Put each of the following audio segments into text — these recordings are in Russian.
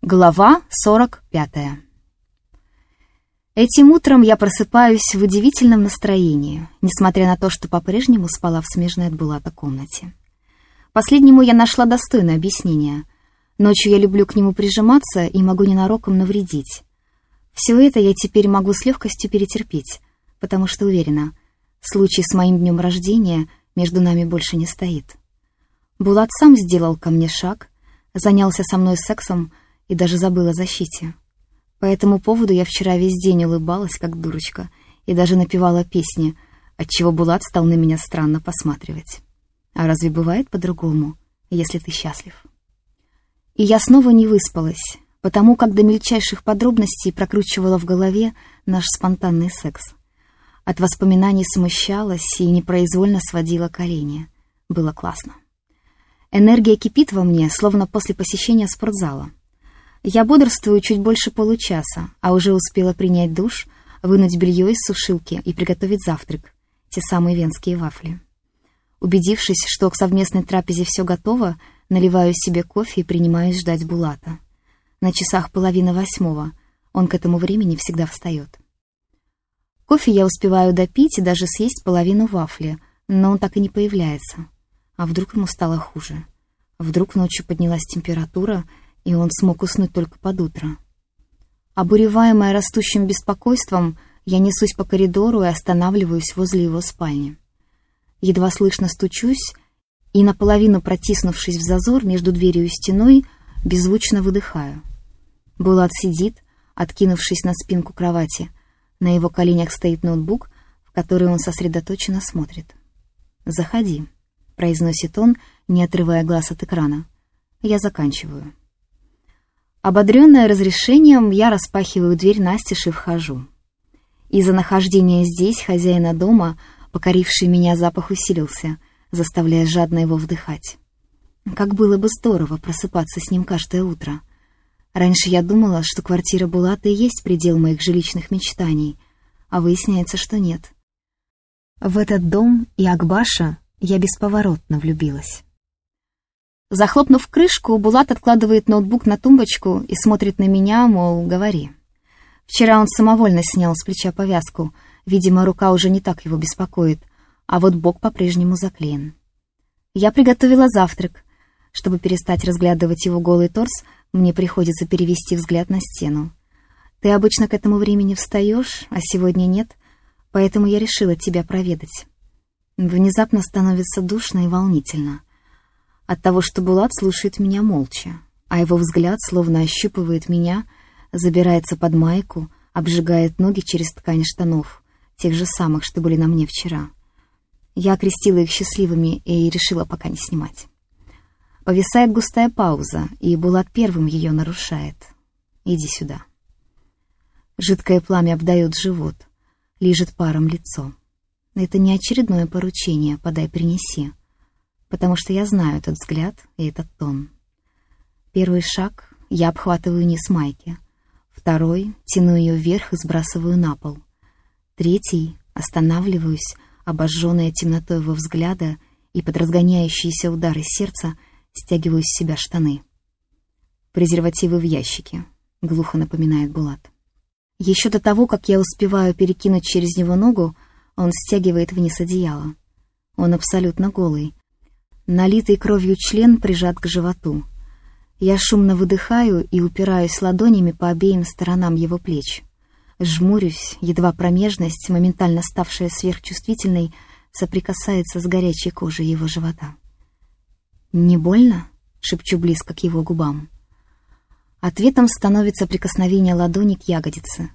Глава 45. Этим утром я просыпаюсь в удивительном настроении, несмотря на то, что по-прежнему спала в смежной от Булата комнате. Последнему я нашла достойное объяснение. Ночью я люблю к нему прижиматься и могу ненароком навредить. Все это я теперь могу с легкостью перетерпеть, потому что уверена, случай с моим днем рождения между нами больше не стоит. Булат сам сделал ко мне шаг, занялся со мной сексом, и даже забыла о защите. По этому поводу я вчера весь день улыбалась, как дурочка, и даже напевала песни, отчего Булат стал на меня странно посматривать. А разве бывает по-другому, если ты счастлив? И я снова не выспалась, потому как до мельчайших подробностей прокручивала в голове наш спонтанный секс. От воспоминаний смущалась и непроизвольно сводила колени. Было классно. Энергия кипит во мне, словно после посещения спортзала. Я бодрствую чуть больше получаса, а уже успела принять душ, вынуть белье из сушилки и приготовить завтрак, те самые венские вафли. Убедившись, что к совместной трапезе все готово, наливаю себе кофе и принимаюсь ждать Булата. На часах половина восьмого, он к этому времени всегда встает. Кофе я успеваю допить и даже съесть половину вафли, но он так и не появляется. А вдруг ему стало хуже? Вдруг ночью поднялась температура, и он смог уснуть только под утро. Обуреваемая растущим беспокойством, я несусь по коридору и останавливаюсь возле его спальни. Едва слышно стучусь, и, наполовину протиснувшись в зазор между дверью и стеной, беззвучно выдыхаю. Булат сидит, откинувшись на спинку кровати. На его коленях стоит ноутбук, в который он сосредоточенно смотрит. «Заходи», — произносит он, не отрывая глаз от экрана. «Я заканчиваю». Ободренная разрешением, я распахиваю дверь настежь и вхожу. Из-за нахождения здесь хозяина дома, покоривший меня запах усилился, заставляя жадно его вдыхать. Как было бы здорово просыпаться с ним каждое утро. Раньше я думала, что квартира Булата и есть предел моих жилищных мечтаний, а выясняется, что нет. В этот дом и Акбаша я бесповоротно влюбилась. Захлопнув крышку, Булат откладывает ноутбук на тумбочку и смотрит на меня, мол, говори. Вчера он самовольно снял с плеча повязку. Видимо, рука уже не так его беспокоит, а вот бок по-прежнему заклеен. Я приготовила завтрак. Чтобы перестать разглядывать его голый торс, мне приходится перевести взгляд на стену. Ты обычно к этому времени встаешь, а сегодня нет, поэтому я решила тебя проведать. Внезапно становится душно и волнительно — от того, что Булат слушает меня молча, а его взгляд словно ощупывает меня, забирается под майку, обжигает ноги через ткань штанов, тех же самых, что были на мне вчера. Я окрестила их счастливыми и решила пока не снимать. Повисает густая пауза, и Булат первым ее нарушает. «Иди сюда». Жидкое пламя обдает живот, лижет паром лицо. Это не очередное поручение «подай-принеси», потому что я знаю этот взгляд и этот тон. Первый шаг — я обхватываю низ майки. Второй — тяну ее вверх и сбрасываю на пол. Третий — останавливаюсь, обожженная темнотой его взгляда и под разгоняющиеся удары сердца стягиваю с себя штаны. «Презервативы в ящике», — глухо напоминает Булат. Еще до того, как я успеваю перекинуть через него ногу, он стягивает вниз одеяло. Он абсолютно голый, Налитый кровью член прижат к животу. Я шумно выдыхаю и упираюсь ладонями по обеим сторонам его плеч. Жмурюсь, едва промежность, моментально ставшая сверхчувствительной, соприкасается с горячей кожей его живота. «Не больно?» — шепчу близко к его губам. Ответом становится прикосновение ладони к ягодице.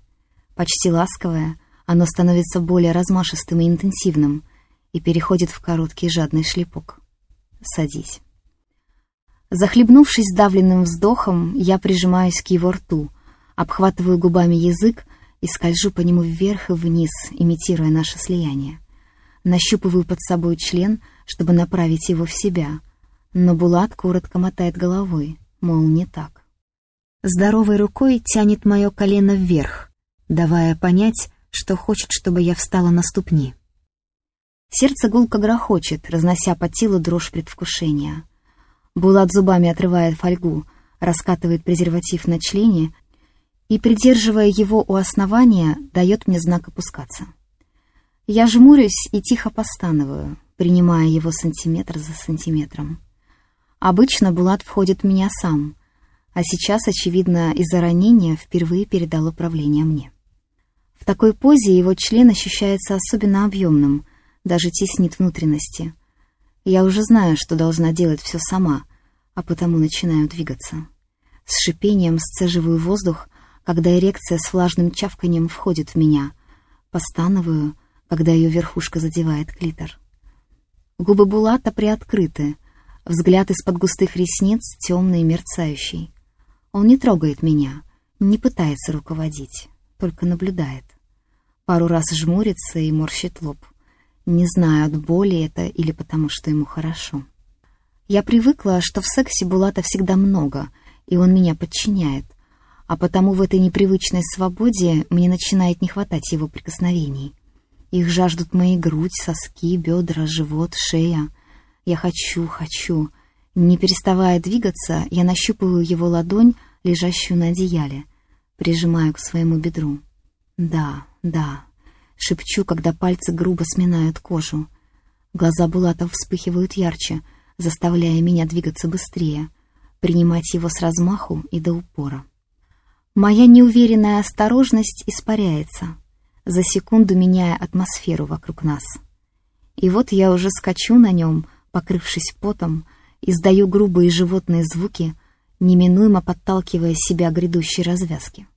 Почти ласковое, оно становится более размашистым и интенсивным и переходит в короткий жадный шлепок. Садись. Захлебнувшись давленным вздохом, я прижимаюсь к его рту, обхватываю губами язык и скольжу по нему вверх и вниз, имитируя наше слияние. Нащупываю под собой член, чтобы направить его в себя, но Булат коротко мотает головой, мол, не так. Здоровой рукой тянет мое колено вверх, давая понять, что хочет, чтобы я встала на ступни. Сердце гулко грохочет, разнося по телу дрожь предвкушения. Булат зубами отрывает фольгу, раскатывает презерватив на члене и, придерживая его у основания, дает мне знак опускаться. Я жмурюсь и тихо постановую, принимая его сантиметр за сантиметром. Обычно Булат входит в меня сам, а сейчас, очевидно, из-за ранения впервые передал управление мне. В такой позе его член ощущается особенно объемным, даже теснит внутренности. Я уже знаю, что должна делать все сама, а потому начинаю двигаться. С шипением сцеживаю воздух, когда эрекция с влажным чавканием входит в меня. Постановую, когда ее верхушка задевает клитор. Губы Булата приоткрыты, взгляд из-под густых ресниц темный и мерцающий. Он не трогает меня, не пытается руководить, только наблюдает. Пару раз жмурится и морщит лоб. Не знаю, от боли это или потому, что ему хорошо. Я привыкла, что в сексе Булата всегда много, и он меня подчиняет, а потому в этой непривычной свободе мне начинает не хватать его прикосновений. Их жаждут мои грудь, соски, бедра, живот, шея. Я хочу, хочу. Не переставая двигаться, я нащупываю его ладонь, лежащую на одеяле, прижимаю к своему бедру. «Да, да», — шепчу, когда пальцы грубо сминают кожу. Глаза Булата вспыхивают ярче, заставляя меня двигаться быстрее, принимать его с размаху и до упора. Моя неуверенная осторожность испаряется — за секунду меняя атмосферу вокруг нас. И вот я уже скачу на нем, покрывшись потом, издаю грубые животные звуки, неминуемо подталкивая себя к грядущей развязке.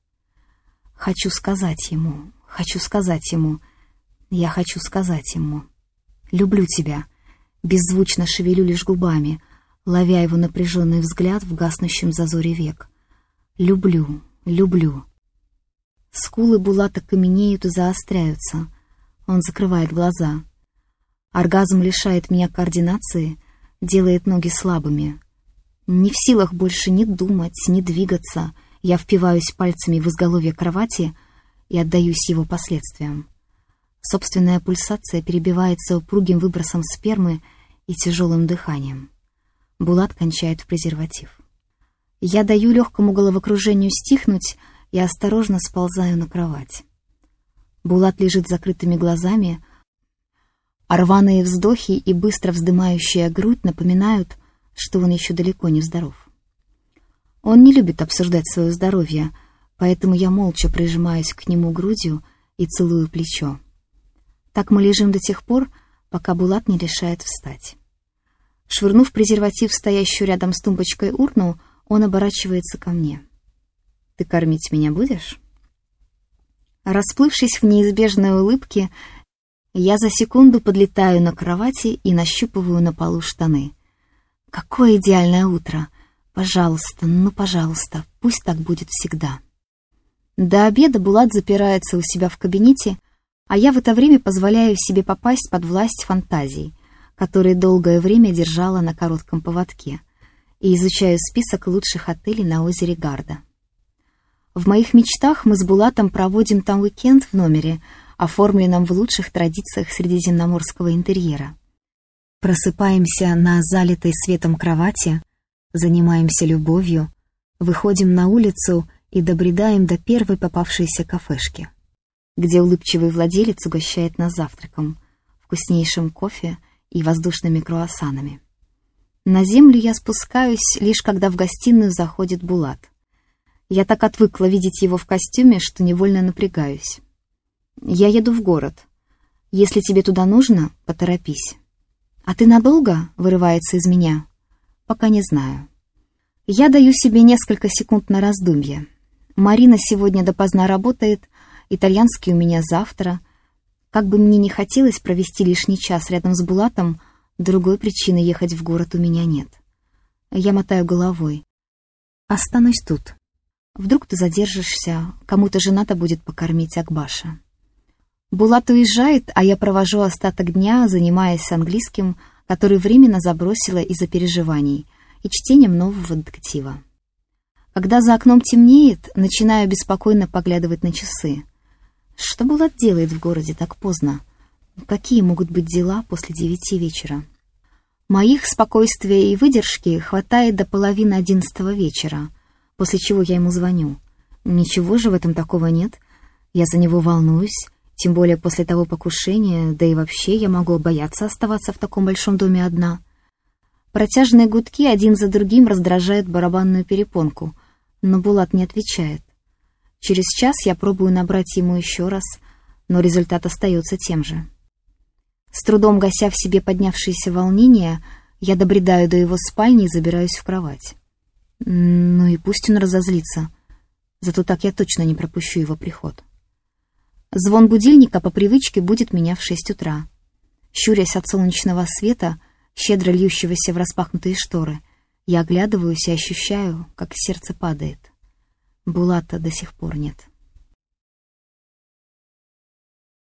Хочу сказать ему, хочу сказать ему, я хочу сказать ему. Люблю тебя. Беззвучно шевелю лишь губами, ловя его напряженный взгляд в гаснущем зазоре век. Люблю, люблю. Скулы Булата каменеют и заостряются. Он закрывает глаза. Оргазм лишает меня координации, делает ноги слабыми. Не в силах больше ни думать, ни двигаться, я впиваюсь пальцами в изголовье кровати и отдаюсь его последствиям. Собственная пульсация перебивается упругим выбросом спермы и тяжелым дыханием. Булат кончает в презерватив. Я даю легкому головокружению стихнуть, и осторожно сползаю на кровать. Булат лежит закрытыми глазами, а рваные вздохи и быстро вздымающая грудь напоминают, что он еще далеко не здоров. Он не любит обсуждать свое здоровье, поэтому я молча прижимаюсь к нему грудью и целую плечо. Так мы лежим до тех пор, пока Булат не решает встать. Швырнув презерватив, стоящую рядом с тумбочкой урну, он оборачивается ко мне. Ты кормить меня будешь?» Расплывшись в неизбежной улыбке, я за секунду подлетаю на кровати и нащупываю на полу штаны. «Какое идеальное утро! Пожалуйста, ну, пожалуйста, пусть так будет всегда». До обеда Булат запирается у себя в кабинете, а я в это время позволяю себе попасть под власть фантазий, которые долгое время держала на коротком поводке, и изучаю список лучших отелей на озере Гарда. В моих мечтах мы с Булатом проводим там уикенд в номере, оформленном в лучших традициях средиземноморского интерьера. Просыпаемся на залитой светом кровати, занимаемся любовью, выходим на улицу и добредаем до первой попавшейся кафешки, где улыбчивый владелец угощает нас завтраком, вкуснейшим кофе и воздушными круассанами. На землю я спускаюсь, лишь когда в гостиную заходит Булат — я так отвыкла видеть его в костюме, что невольно напрягаюсь. Я еду в город. Если тебе туда нужно, поторопись. А ты надолго? Вырывается из меня. Пока не знаю. Я даю себе несколько секунд на раздумье. Марина сегодня допоздна работает, итальянский у меня завтра. Как бы мне не хотелось провести лишний час рядом с Булатом, другой причины ехать в город у меня нет. Я мотаю головой. Останусь тут. Вдруг ты задержишься, кому-то жена-то будет покормить Акбаша. Булат уезжает, а я провожу остаток дня, занимаясь английским, который временно забросила из-за переживаний, и чтением нового детектива. Когда за окном темнеет, начинаю беспокойно поглядывать на часы. Что Булат делает в городе так поздно? Какие могут быть дела после девяти вечера? Моих спокойствия и выдержки хватает до половины одиннадцатого вечера — после чего я ему звоню. Ничего же в этом такого нет. Я за него волнуюсь, тем более после того покушения, да и вообще я могу бояться оставаться в таком большом доме одна. Протяжные гудки один за другим раздражают барабанную перепонку, но Булат не отвечает. Через час я пробую набрать ему еще раз, но результат остается тем же. С трудом гася в себе поднявшееся волнение, я добредаю до его спальни и забираюсь в кровать. Ну и пусть он разозлится. Зато так я точно не пропущу его приход. Звон будильника по привычке будет меня в шесть утра. Щурясь от солнечного света, щедро льющегося в распахнутые шторы, я оглядываюсь и ощущаю, как сердце падает. Булата до сих пор нет.